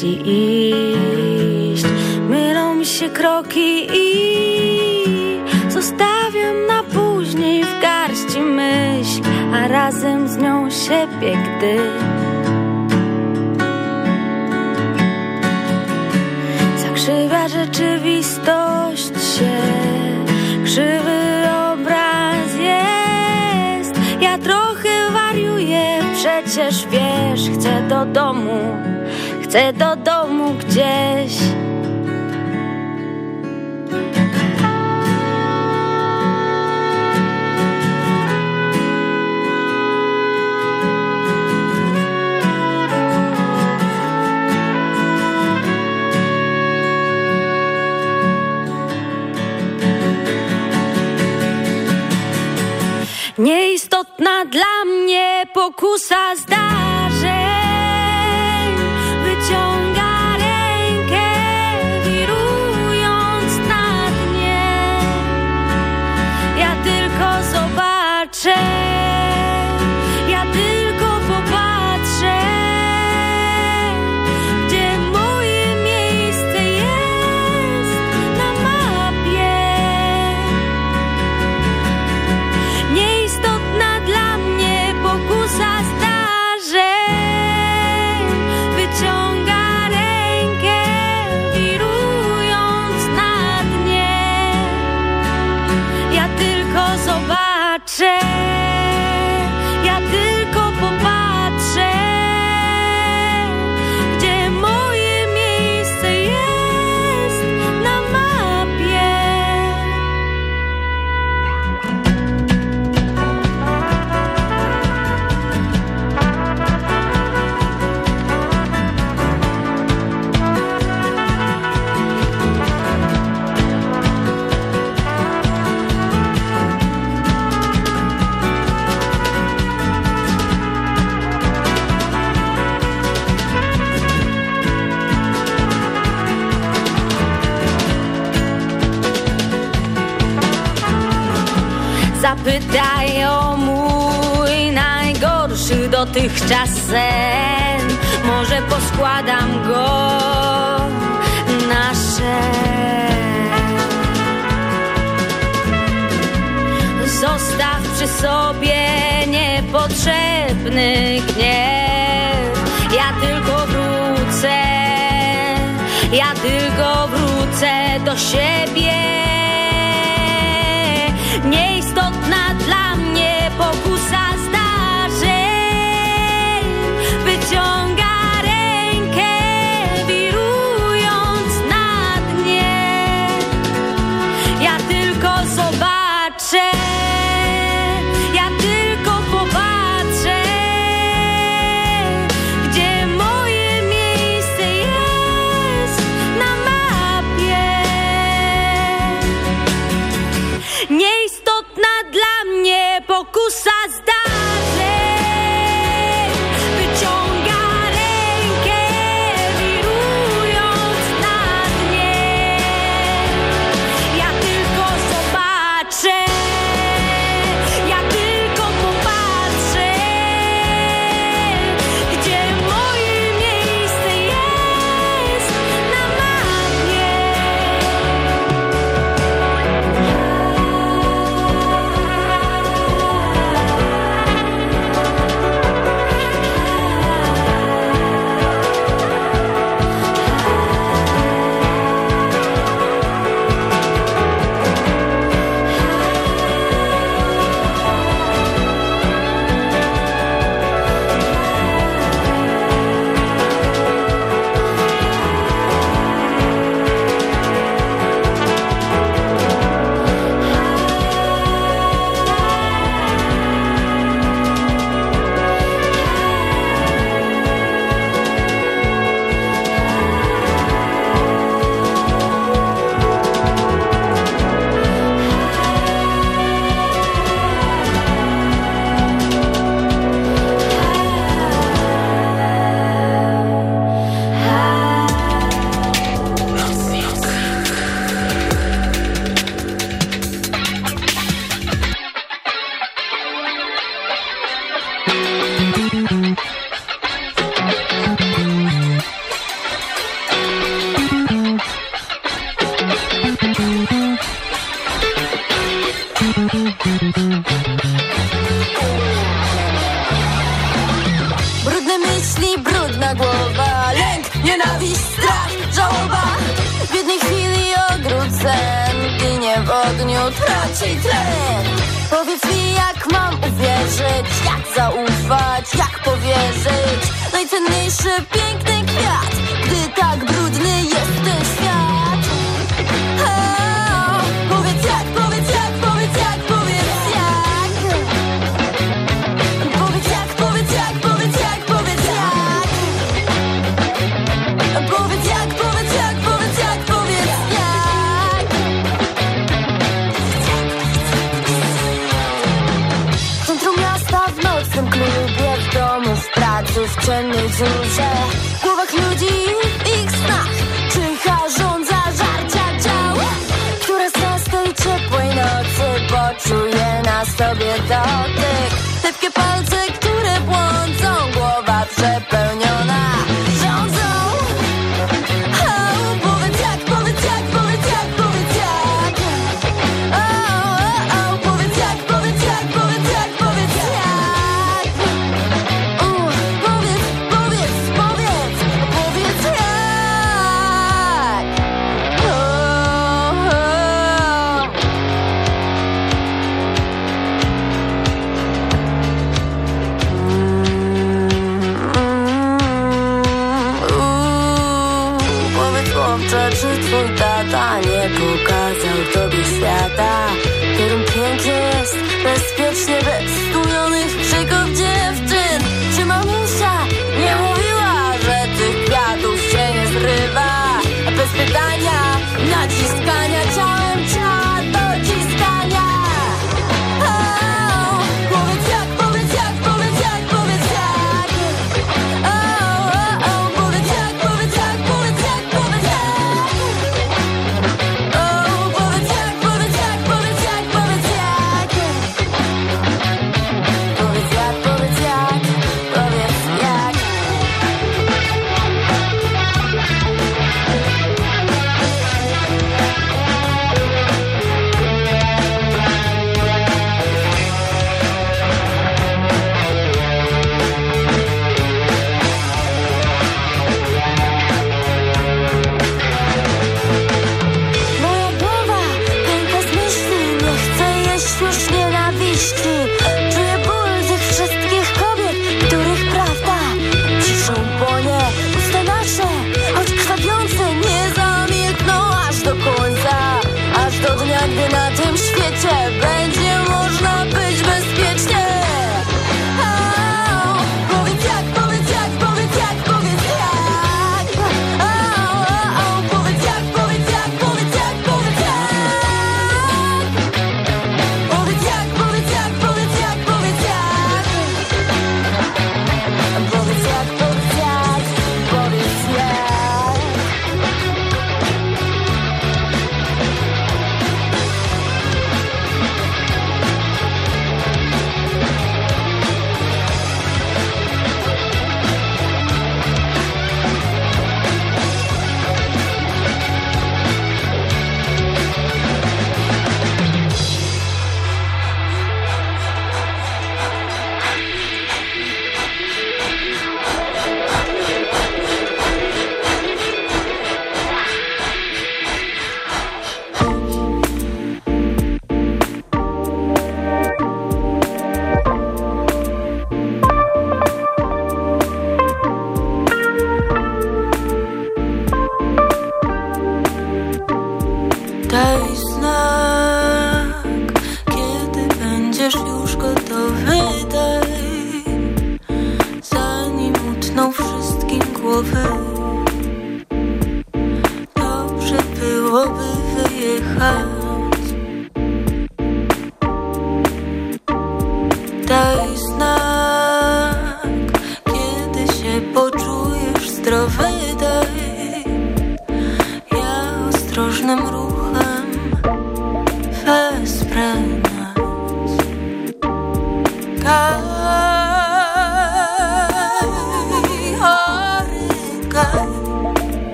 ci iść. Mylą mi się kroki i Zostawiam na później w garści myśl A razem z nią siebie, gdy Zakrzywia rzeczywistość się. Krzywy obraz jest. Ja trochę wariuję, przecież wiesz Chcę do domu domu gdzieś. Nieistotna dla mnie pokusa zdań. traci tlen. Powiedz mi jak mam uwierzyć, jak zaufać, jak powierzyć? Najcenniejszy piękny kwiat, gdy tak brudny bezcennych wróżę W głowach ludzi i ich snach Czyha rządza żarcia dział Które z nas tej ciepłej nocy Poczuje na sobie dotyk. Lepkie palce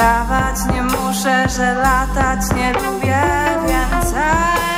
Udawać nie muszę, że latać nie lubię więcej.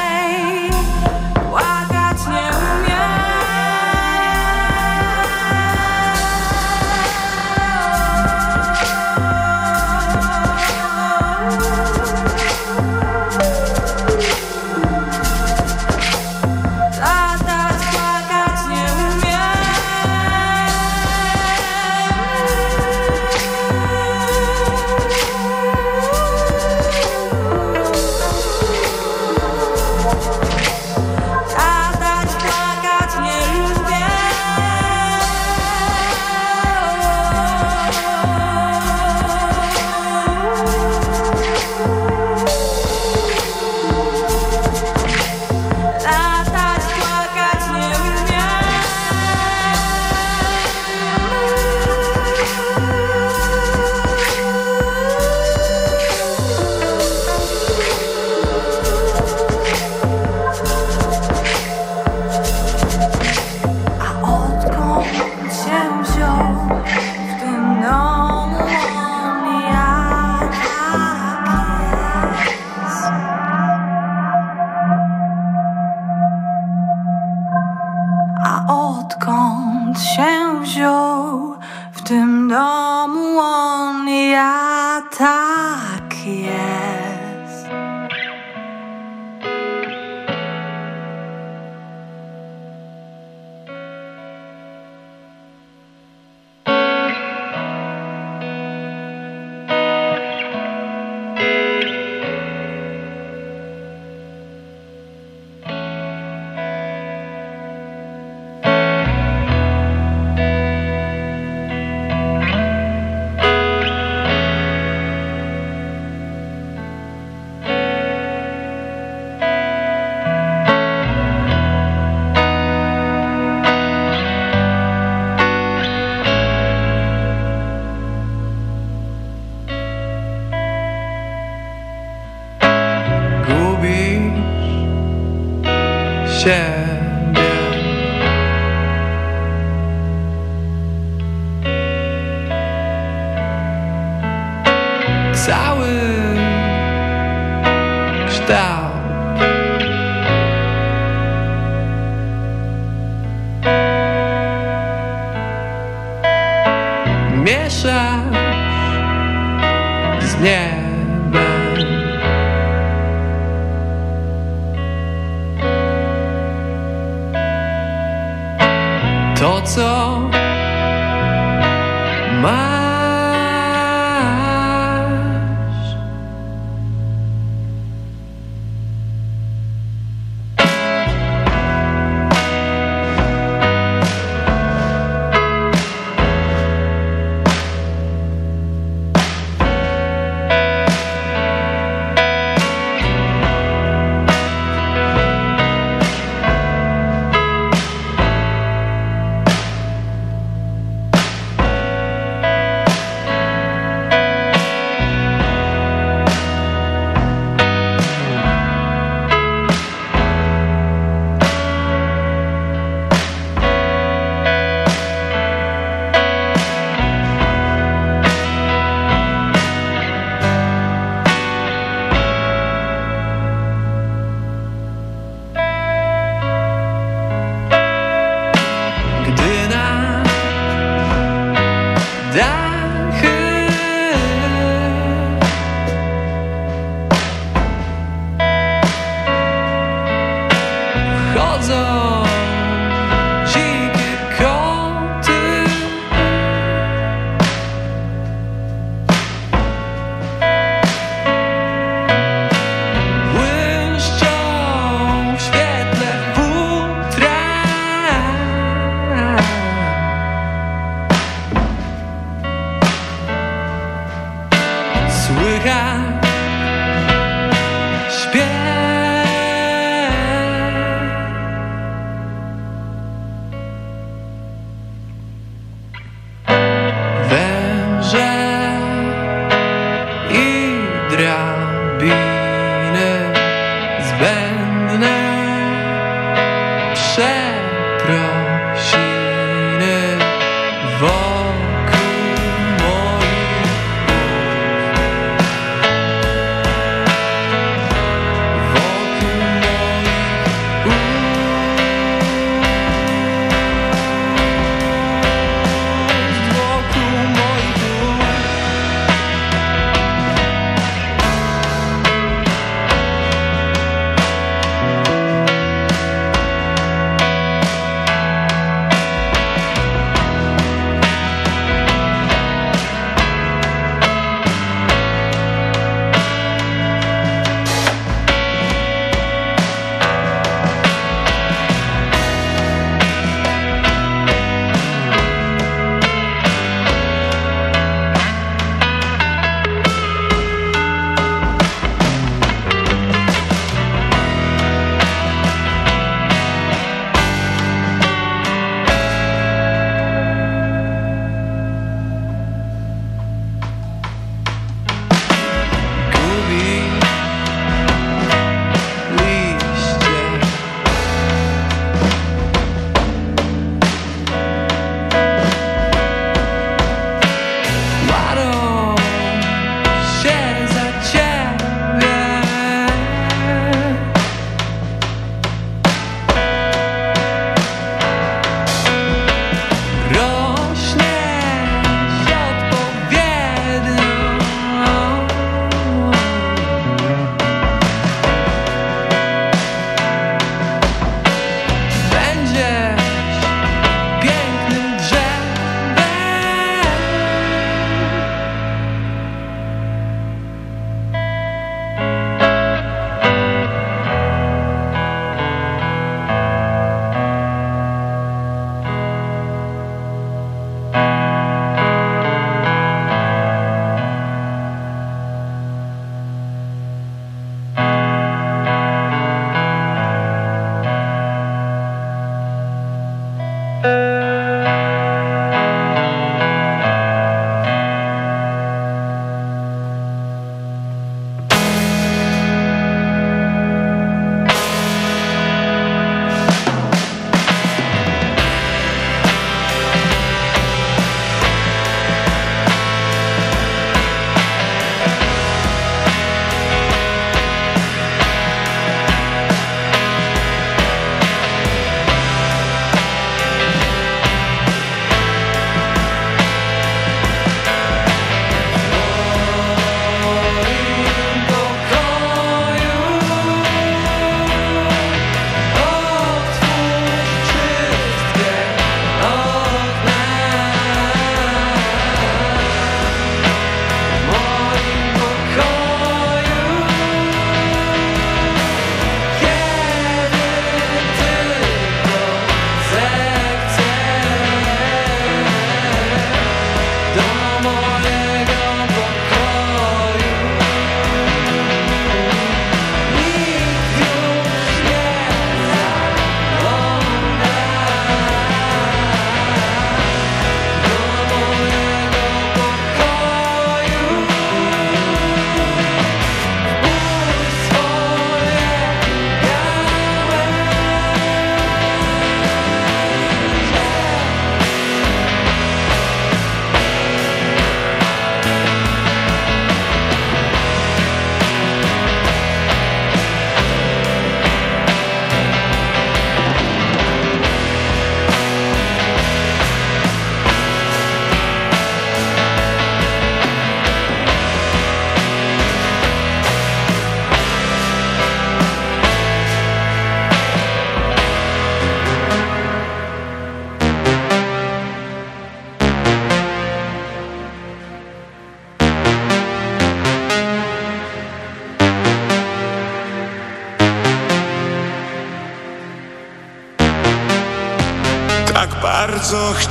skąd się wziął w tym domu on ja tak jest.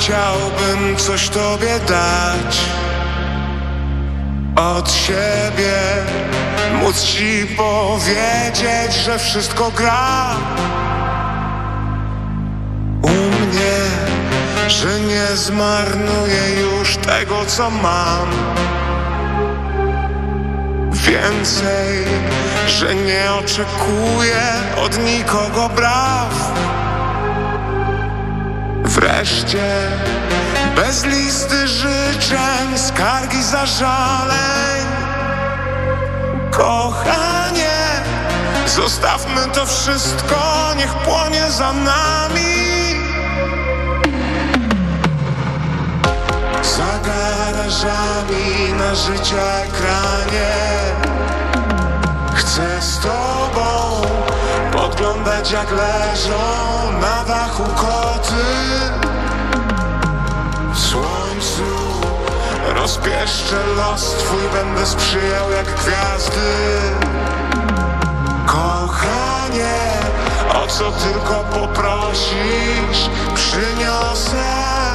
Chciałbym coś tobie dać. Od siebie. Móc ci powiedzieć, że wszystko gra. U mnie Że nie zmarnuję już tego co mam. Więcej, że nie oczekuję od nikogo braw Wreszcie bez listy życzeń, skargi, zażaleń. Kochanie, zostawmy to wszystko, niech płonie za nami. Za garażami na życia ekranie. Chcę z tobą podglądać jak leżą na dachu koty rozpieszczę los twój, będę sprzyjał jak gwiazdy. Kochanie, o co tylko poprosisz, przyniosę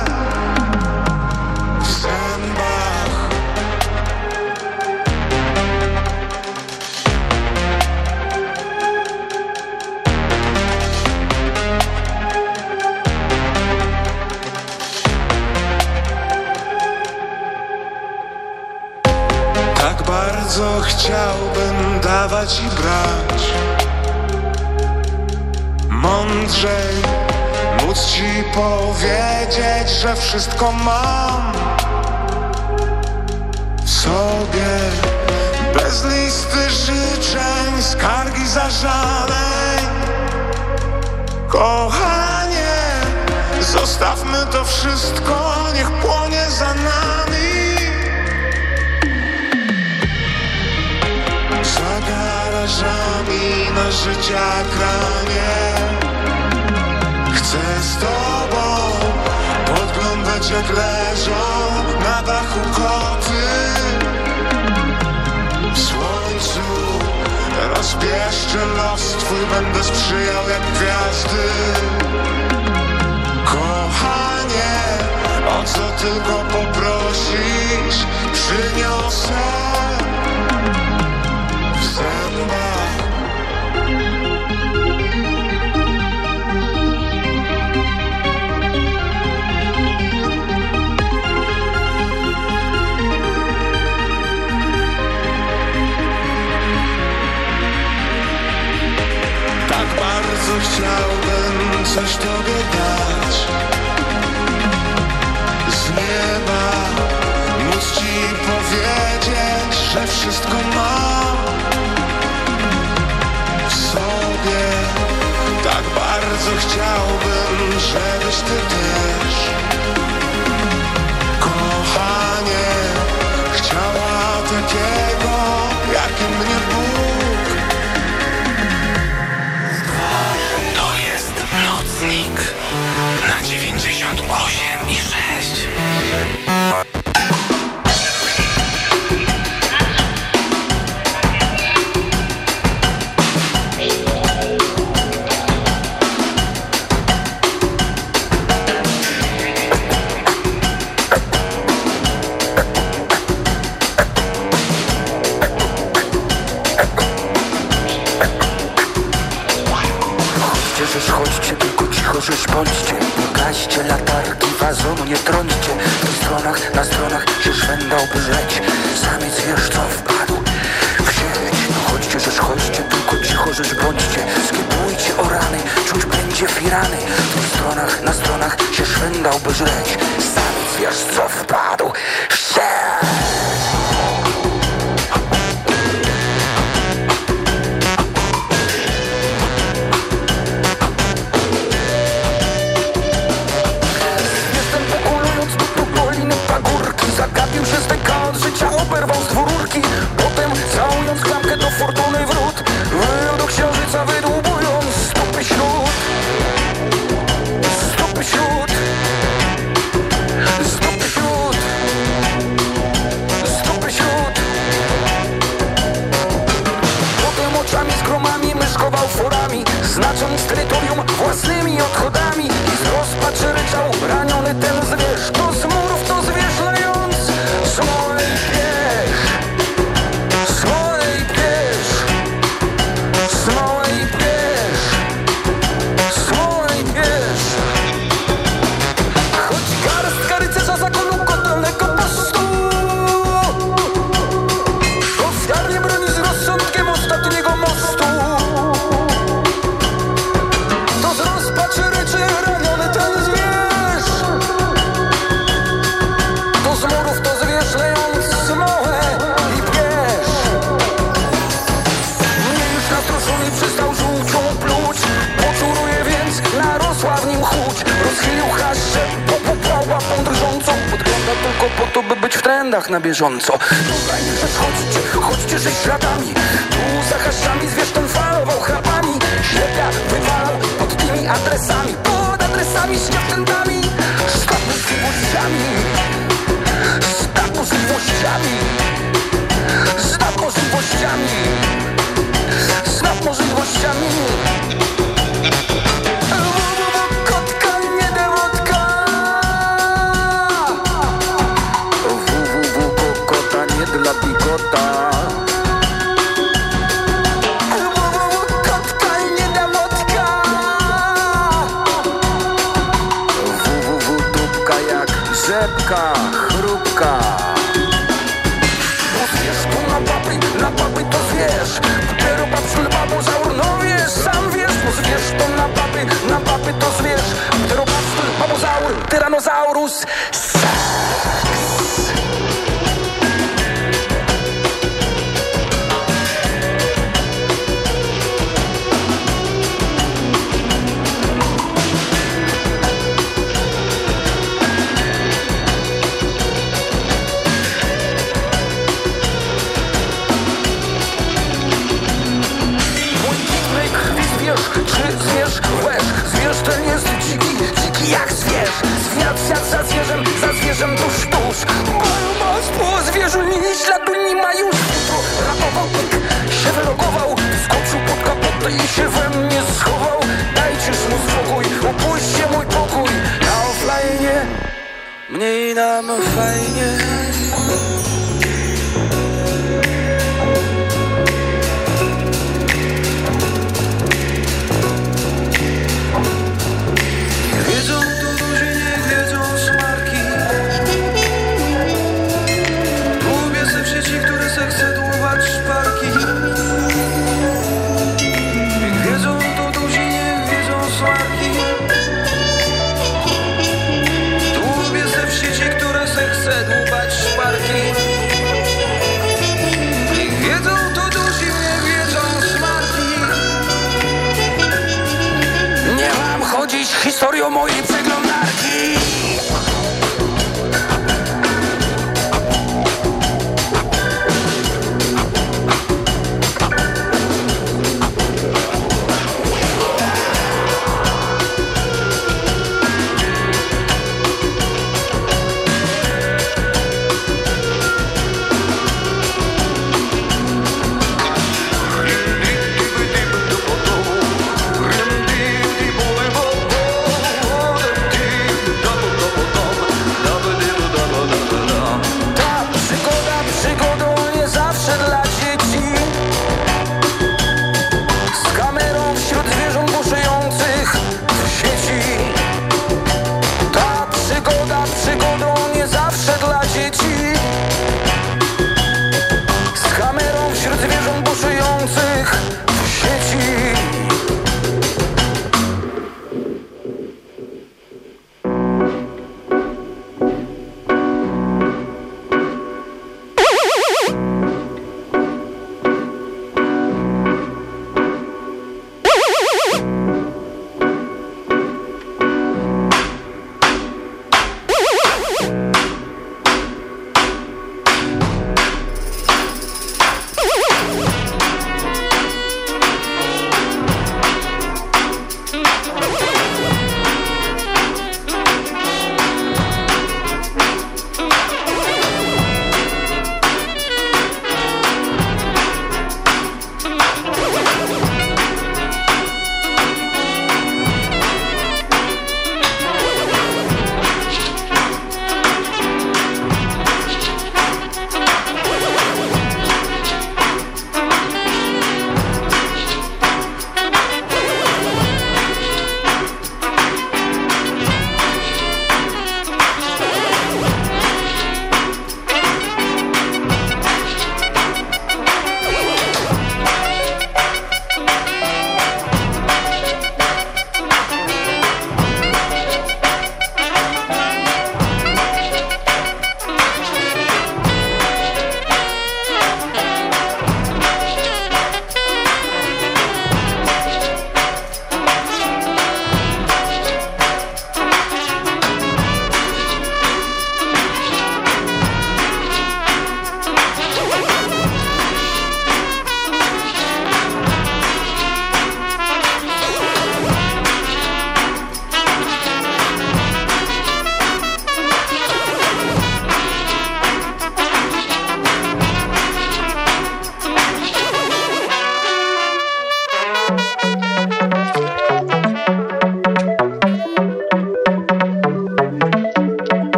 wszystko mam w sobie. Bez listy życzeń, skargi, zażaleń. Kochanie, zostawmy to wszystko, niech płonie za nami. Za garażami na życia ekranie Chcę z jak leżą na dachu koty. W słońcu rozpieszczę los twój, będę sprzyjał jak gwiazdy. Kochanie, o co tylko poprosisz, przyniosę w zębach bardzo chciałbym coś tobie dać. Z nieba móc ci powiedzieć, że wszystko mam. W sobie Tak bardzo chciałbym, żebyś ty też. Kochanie, chciała takiego, jakim mnie Ephesians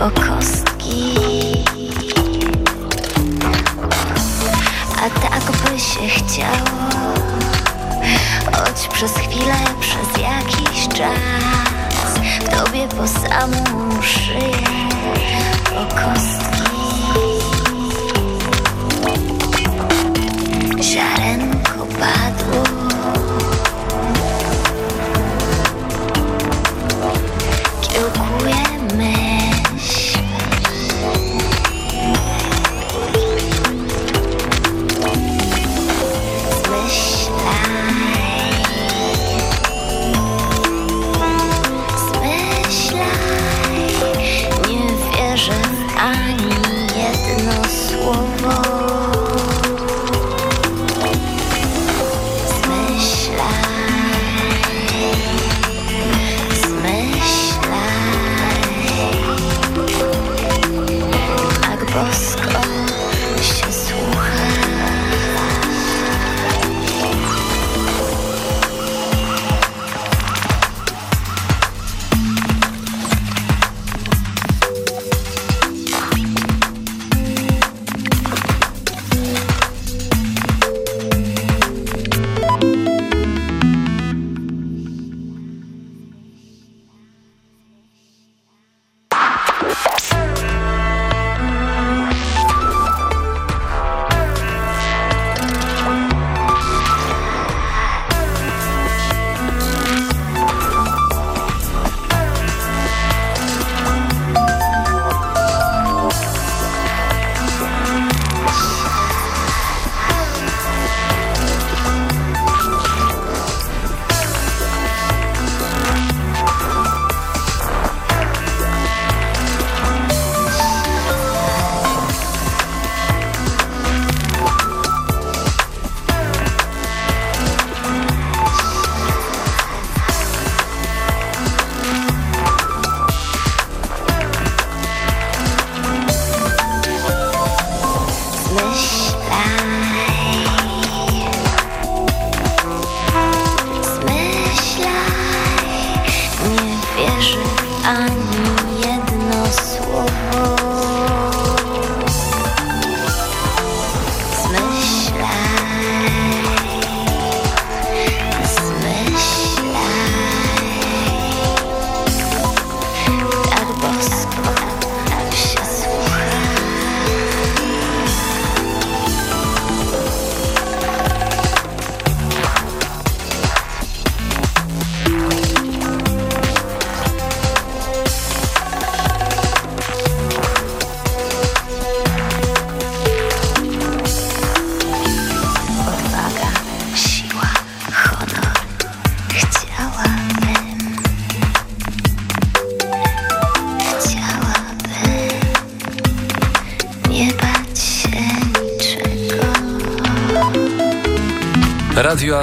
A tak by się chciało Choć przez chwilę, przez jakiś czas. W tobie po samą szyję, po kostki. Ziarenko padło